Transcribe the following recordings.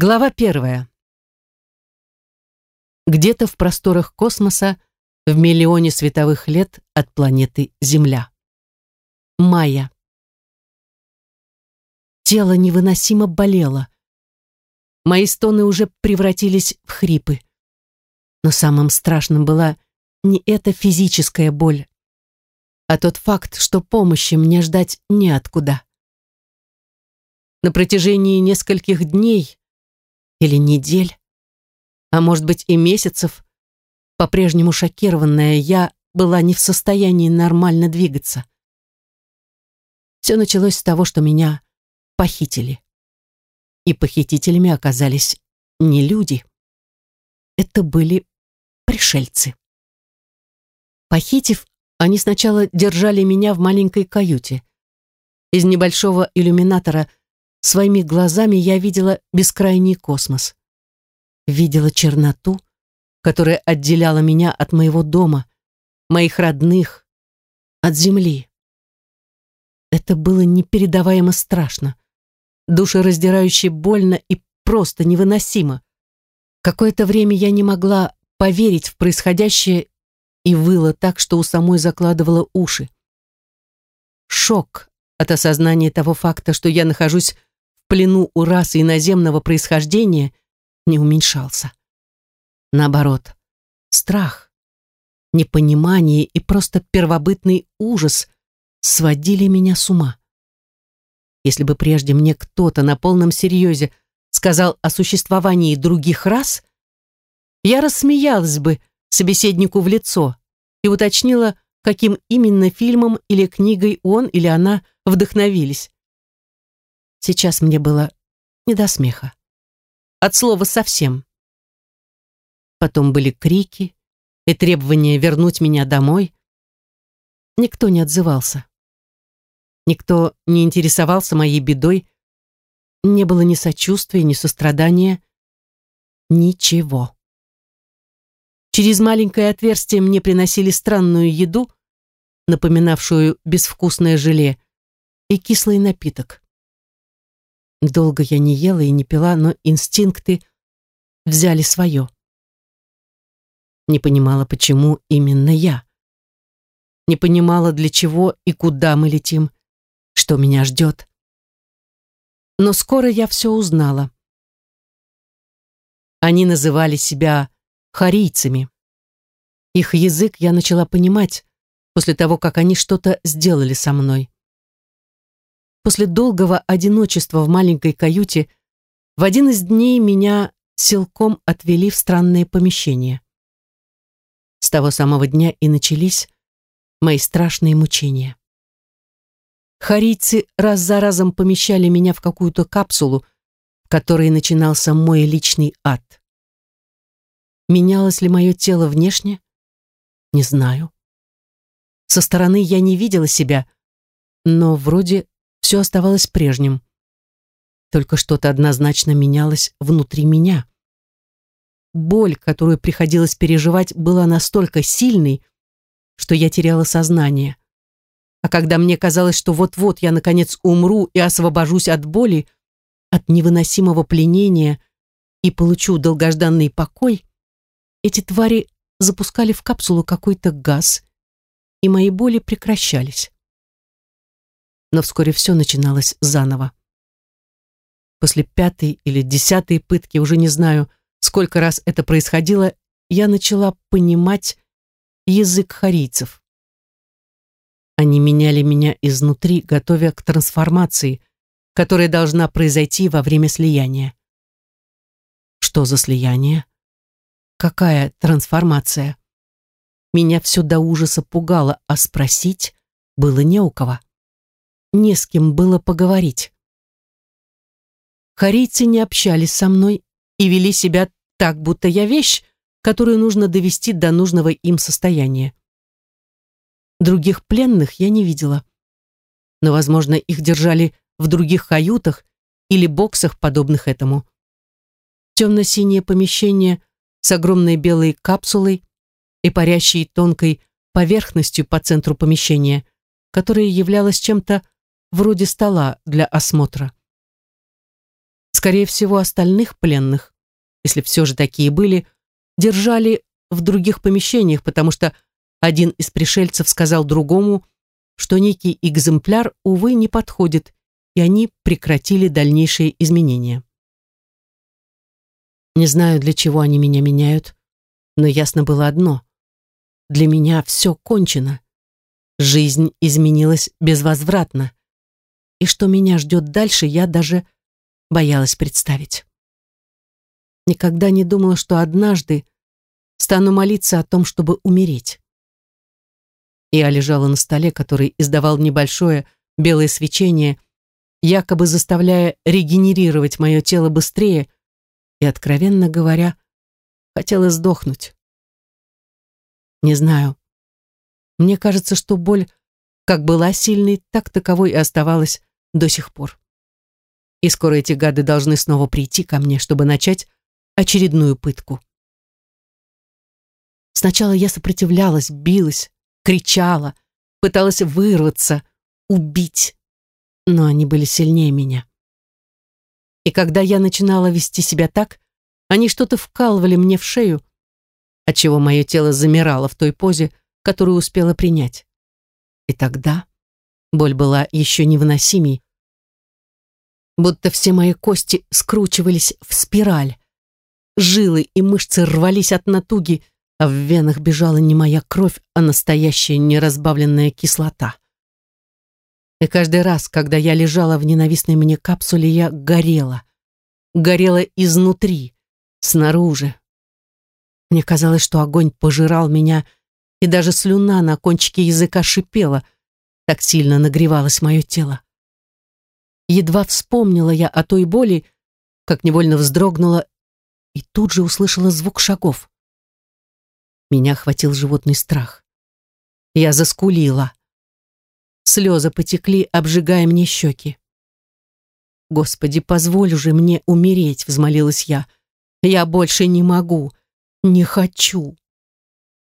Глава первая. Где-то в просторах космоса, в миллионе световых лет от планеты Земля. Майя. Тело невыносимо болело. Мои стоны уже превратились в хрипы. Но самым страшным была не эта физическая боль, а тот факт, что помощи мне ждать неоткуда. На протяжении нескольких дней или недель, а может быть и месяцев, по-прежнему шокированная, я была не в состоянии нормально двигаться. Все началось с того, что меня похитили. И похитителями оказались не люди. Это были пришельцы. Похитив, они сначала держали меня в маленькой каюте. Из небольшого иллюминатора своими глазами я видела бескрайний космос. Видела черноту, которая отделяла меня от моего дома, моих родных, от земли. Это было непередаваемо страшно, душераздирающе больно и просто невыносимо. Какое-то время я не могла поверить в происходящее и выла так, что у самой закладывала уши. Шок от осознания того факта, что я нахожусь плену у расы иноземного происхождения, не уменьшался. Наоборот, страх, непонимание и просто первобытный ужас сводили меня с ума. Если бы прежде мне кто-то на полном серьезе сказал о существовании других рас, я рассмеялась бы собеседнику в лицо и уточнила, каким именно фильмом или книгой он или она вдохновились. Сейчас мне было не до смеха. От слова совсем. Потом были крики и требования вернуть меня домой. Никто не отзывался. Никто не интересовался моей бедой. Не было ни сочувствия, ни сострадания. Ничего. Через маленькое отверстие мне приносили странную еду, напоминавшую безвкусное желе, и кислый напиток. Долго я не ела и не пила, но инстинкты взяли свое. Не понимала, почему именно я. Не понимала, для чего и куда мы летим, что меня ждет. Но скоро я все узнала. Они называли себя харийцами. Их язык я начала понимать после того, как они что-то сделали со мной. После долгого одиночества в маленькой каюте в один из дней меня силком отвели в странное помещение. С того самого дня и начались мои страшные мучения. Харийцы раз за разом помещали меня в какую-то капсулу, в которой начинался мой личный ад. Менялось ли мое тело внешне? Не знаю. Со стороны я не видела себя, но вроде все оставалось прежним. Только что-то однозначно менялось внутри меня. Боль, которую приходилось переживать, была настолько сильной, что я теряла сознание. А когда мне казалось, что вот-вот я наконец умру и освобожусь от боли, от невыносимого пленения и получу долгожданный покой, эти твари запускали в капсулу какой-то газ, и мои боли прекращались. Но вскоре все начиналось заново. После пятой или десятой пытки, уже не знаю, сколько раз это происходило, я начала понимать язык харийцев. Они меняли меня изнутри, готовя к трансформации, которая должна произойти во время слияния. Что за слияние? Какая трансформация? Меня все до ужаса пугало, а спросить было не у кого. Не с кем было поговорить. Харийцы не общались со мной и вели себя так, будто я вещь, которую нужно довести до нужного им состояния. Других пленных я не видела. Но, возможно, их держали в других каютах или боксах, подобных этому. Темно-синее помещение с огромной белой капсулой и парящей тонкой поверхностью по центру помещения, которая являлась чем-то вроде стола для осмотра. Скорее всего, остальных пленных, если все же такие были, держали в других помещениях, потому что один из пришельцев сказал другому, что некий экземпляр, увы, не подходит, и они прекратили дальнейшие изменения. Не знаю, для чего они меня меняют, но ясно было одно. Для меня все кончено. Жизнь изменилась безвозвратно. И что меня ждет дальше, я даже боялась представить. Никогда не думала, что однажды стану молиться о том, чтобы умереть. Я лежала на столе, который издавал небольшое белое свечение, якобы заставляя регенерировать мое тело быстрее, и, откровенно говоря, хотела сдохнуть. Не знаю. Мне кажется, что боль как была сильной, так таковой и оставалась до сих пор. И скоро эти гады должны снова прийти ко мне, чтобы начать очередную пытку. Сначала я сопротивлялась, билась, кричала, пыталась вырваться, убить, но они были сильнее меня. И когда я начинала вести себя так, они что-то вкалывали мне в шею, отчего мое тело замирало в той позе, которую успела принять. И тогда боль была еще невыносимей, будто все мои кости скручивались в спираль. Жилы и мышцы рвались от натуги, а в венах бежала не моя кровь, а настоящая неразбавленная кислота. И каждый раз, когда я лежала в ненавистной мне капсуле, я горела. Горела изнутри, снаружи. Мне казалось, что огонь пожирал меня, и даже слюна на кончике языка шипела, так сильно нагревалось мое тело. Едва вспомнила я о той боли, как невольно вздрогнула и тут же услышала звук шагов. Меня охватил животный страх. Я заскулила. Слезы потекли, обжигая мне щеки. «Господи, позволь уже мне умереть», — взмолилась я. «Я больше не могу, не хочу».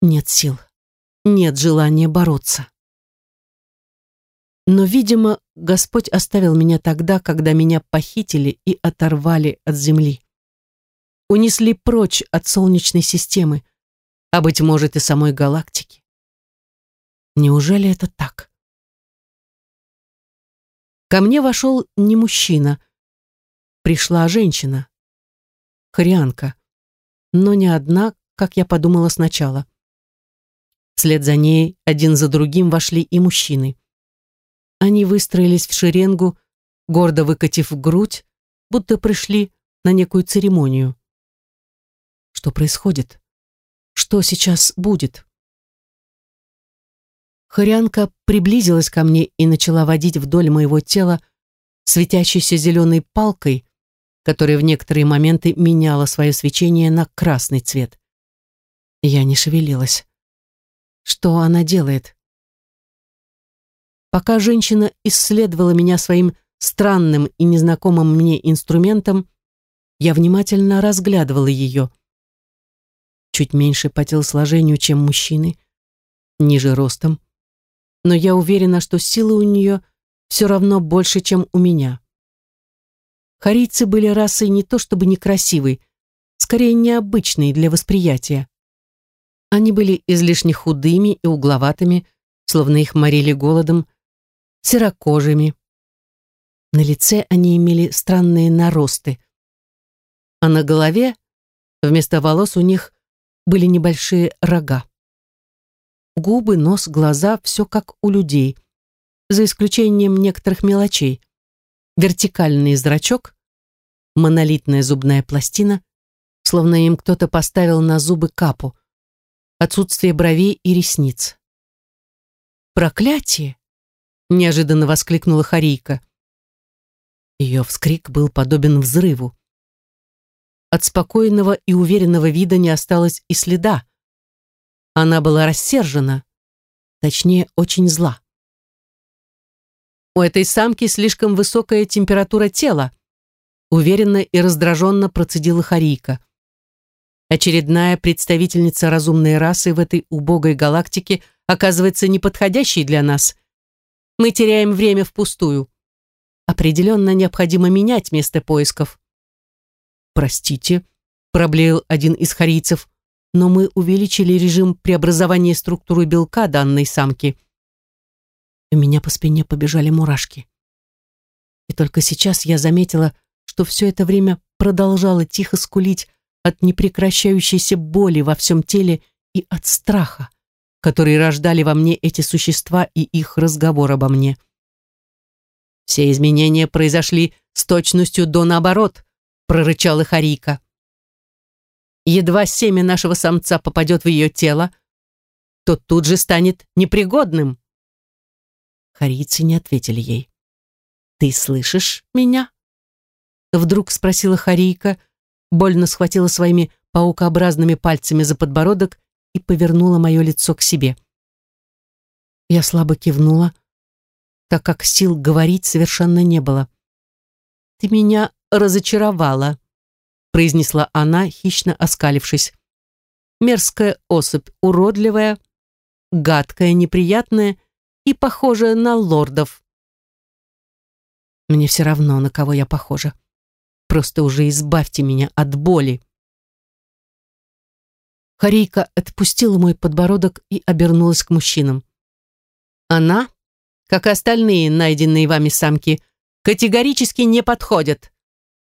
Нет сил, нет желания бороться. Но, видимо, Господь оставил меня тогда, когда меня похитили и оторвали от земли. Унесли прочь от Солнечной системы, а, быть может, и самой галактики. Неужели это так? Ко мне вошел не мужчина. Пришла женщина. Хрианка. Но не одна, как я подумала сначала. Вслед за ней один за другим вошли и мужчины. Они выстроились в шеренгу, гордо выкатив грудь, будто пришли на некую церемонию. Что происходит? Что сейчас будет? Хорянка приблизилась ко мне и начала водить вдоль моего тела светящейся зеленой палкой, которая в некоторые моменты меняла свое свечение на красный цвет. Я не шевелилась. Что она делает? Пока женщина исследовала меня своим странным и незнакомым мне инструментом, я внимательно разглядывала ее чуть меньше по телосложению, чем мужчины, ниже ростом, но я уверена, что силы у нее все равно больше, чем у меня. Харийцы были расой не то чтобы некрасивой, скорее необычной для восприятия. Они были излишне худыми и угловатыми, словно их морили голодом, серокожими. На лице они имели странные наросты, а на голове вместо волос у них были небольшие рога. Губы, нос, глаза — все как у людей, за исключением некоторых мелочей. Вертикальный зрачок, монолитная зубная пластина, словно им кто-то поставил на зубы капу, отсутствие бровей и ресниц. «Проклятие!» — неожиданно воскликнула Харийка. Ее вскрик был подобен взрыву. От спокойного и уверенного вида не осталось и следа. Она была рассержена, точнее, очень зла. У этой самки слишком высокая температура тела, уверенно и раздраженно процедила Харийка. Очередная представительница разумной расы в этой убогой галактике оказывается неподходящей для нас. Мы теряем время впустую. Определенно необходимо менять место поисков. «Простите», — проблеял один из харийцев, «но мы увеличили режим преобразования структуры белка данной самки». У меня по спине побежали мурашки. И только сейчас я заметила, что все это время продолжала тихо скулить от непрекращающейся боли во всем теле и от страха, который рождали во мне эти существа и их разговор обо мне. «Все изменения произошли с точностью до наоборот», — прорычала Харика. «Едва семя нашего самца попадет в ее тело, то тут же станет непригодным». Харийцы не ответили ей. «Ты слышишь меня?» Вдруг спросила Харийка, больно схватила своими паукообразными пальцами за подбородок и повернула мое лицо к себе. Я слабо кивнула, так как сил говорить совершенно не было. «Ты меня разочаровала», произнесла она, хищно оскалившись. «Мерзкая особь, уродливая, гадкая, неприятная и похожая на лордов». Мне все равно, на кого я похожа. Просто уже избавьте меня от боли. Харейка отпустила мой подбородок и обернулась к мужчинам. Она, как и остальные найденные вами самки, категорически не подходят,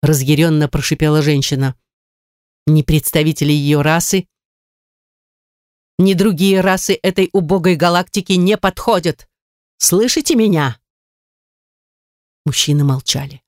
разъяренно прошипела женщина. Ни представители ее расы, ни другие расы этой убогой галактики не подходят. Слышите меня? Мужчины молчали.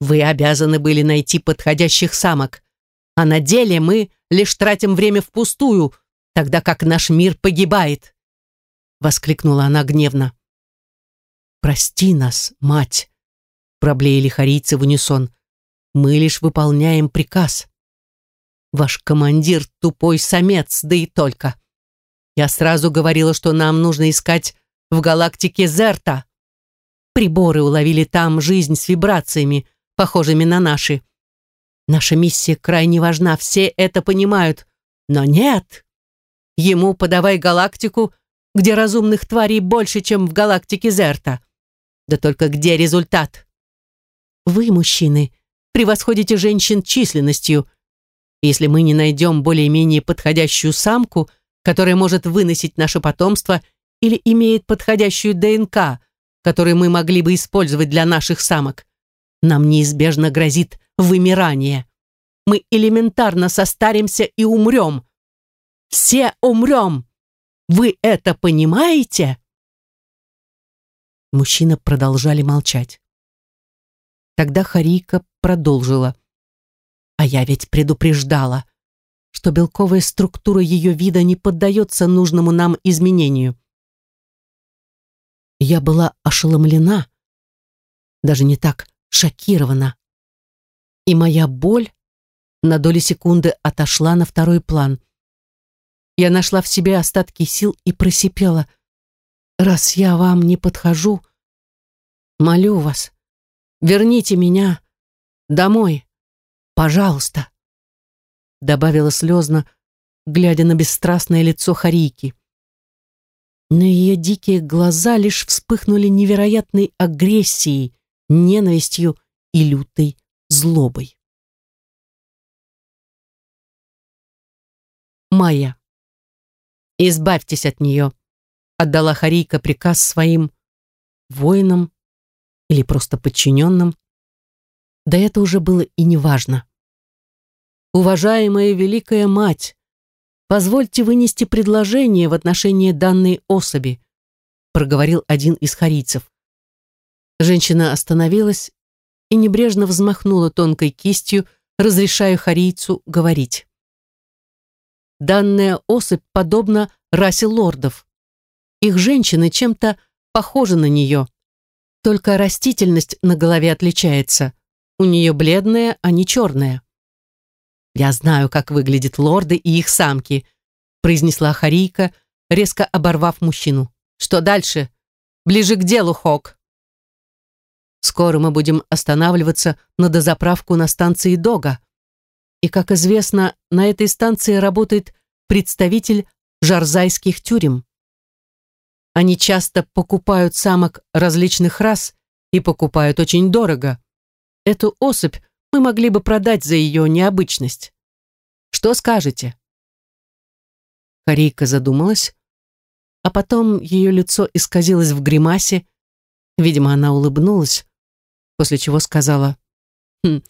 Вы обязаны были найти подходящих самок, а на деле мы лишь тратим время впустую, тогда как наш мир погибает!» Воскликнула она гневно. «Прости нас, мать!» проблеяли харийцы в унисон. «Мы лишь выполняем приказ. Ваш командир — тупой самец, да и только. Я сразу говорила, что нам нужно искать в галактике Зерта. Приборы уловили там жизнь с вибрациями, похожими на наши. Наша миссия крайне важна, все это понимают. Но нет. Ему подавай галактику, где разумных тварей больше, чем в галактике Зерта. Да только где результат? Вы, мужчины, превосходите женщин численностью. Если мы не найдем более-менее подходящую самку, которая может выносить наше потомство или имеет подходящую ДНК, которую мы могли бы использовать для наших самок, нам неизбежно грозит вымирание. Мы элементарно состаримся и умрем. Все умрем. Вы это понимаете? Мужчины продолжали молчать. Тогда Харика продолжила. А я ведь предупреждала, что белковая структура ее вида не поддается нужному нам изменению. Я была ошеломлена, даже не так, шокирована. И моя боль на доли секунды отошла на второй план. Я нашла в себе остатки сил и просипела. «Раз я вам не подхожу, молю вас, верните меня домой, пожалуйста», добавила слезно, глядя на бесстрастное лицо Харики. На ее дикие глаза лишь вспыхнули невероятной агрессией, ненавистью и лютой злобой. Майя. «Избавьтесь от нее», — отдала Харийка приказ своим воинам или просто подчиненным. Да это уже было и неважно. «Уважаемая Великая Мать, позвольте вынести предложение в отношении данной особи», проговорил один из харийцев. Женщина остановилась и небрежно взмахнула тонкой кистью, разрешая харийцу говорить. Данная особь подобна расе лордов. Их женщины чем-то похожи на нее. Только растительность на голове отличается. У нее бледная, а не черная. «Я знаю, как выглядят лорды и их самки», произнесла Харийка, резко оборвав мужчину. «Что дальше? Ближе к делу, Хок». Скоро мы будем останавливаться на дозаправку на станции Дога. И, как известно, на этой станции работает представитель жарзайских тюрем. Они часто покупают самок различных рас и покупают очень дорого. Эту особь мы могли бы продать за ее необычность. Что скажете?» Корейка задумалась, а потом ее лицо исказилось в гримасе. Видимо, она улыбнулась, после чего сказала, «Хм,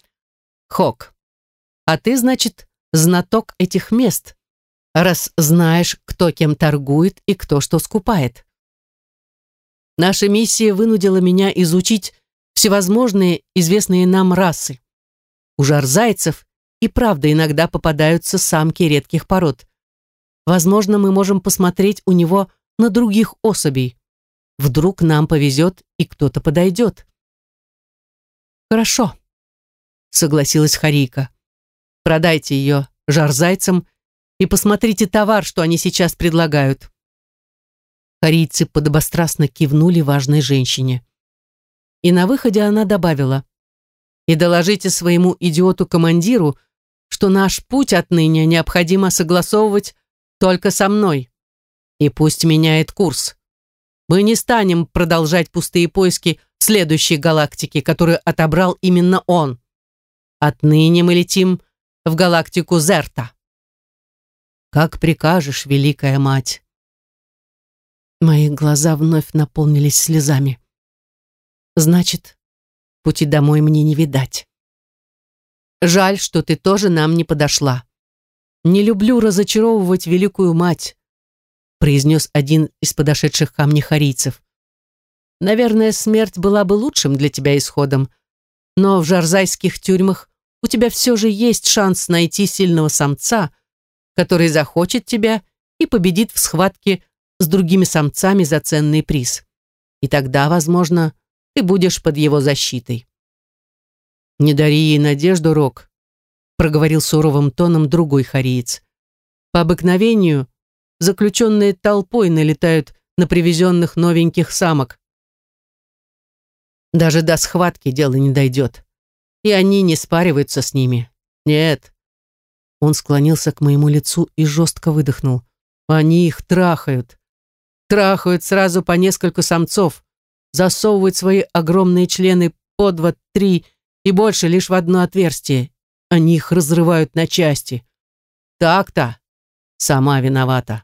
Хок, а ты, значит, знаток этих мест, раз знаешь, кто кем торгует и кто что скупает. Наша миссия вынудила меня изучить всевозможные известные нам расы. У жарзайцев и правда иногда попадаются самки редких пород. Возможно, мы можем посмотреть у него на других особей. Вдруг нам повезет и кто-то подойдет. Хорошо, согласилась Харика. Продайте ее жарзайцам и посмотрите товар, что они сейчас предлагают. Харийцы подобострастно кивнули важной женщине. И на выходе она добавила, «И доложите своему идиоту-командиру, что наш путь отныне необходимо согласовывать только со мной. И пусть меняет курс. Мы не станем продолжать пустые поиски следующей галактике, которую отобрал именно он. Отныне мы летим в галактику Зерта. Как прикажешь, великая мать. Мои глаза вновь наполнились слезами. Значит, пути домой мне не видать. Жаль, что ты тоже нам не подошла. Не люблю разочаровывать великую мать, произнес один из подошедших ко мне. Наверное, смерть была бы лучшим для тебя исходом, но в жарзайских тюрьмах у тебя все же есть шанс найти сильного самца, который захочет тебя и победит в схватке с другими самцами за ценный приз. И тогда, возможно, ты будешь под его защитой. «Не дари ей надежду, Рок», — проговорил суровым тоном другой хариец. «По обыкновению заключенные толпой налетают на привезенных новеньких самок. Даже до схватки дело не дойдет. И они не спариваются с ними. Нет». Он склонился к моему лицу и жестко выдохнул. «Они их трахают трахают сразу по несколько самцов, засовывают свои огромные члены по два, три и больше лишь в одно отверстие. Они их разрывают на части. Так-то. Сама виновата.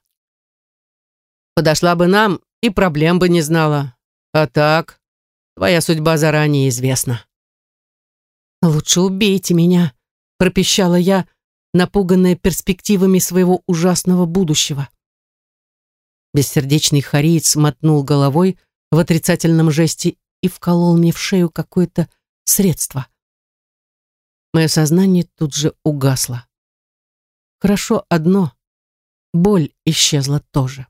Подошла бы нам и проблем бы не знала. А так, твоя судьба заранее известна. «Лучше убейте меня», — пропищала я, напуганная перспективами своего ужасного будущего. Бессердечный хариец мотнул головой в отрицательном жесте и вколол мне в шею какое-то средство. Мое сознание тут же угасло. Хорошо одно, боль исчезла тоже.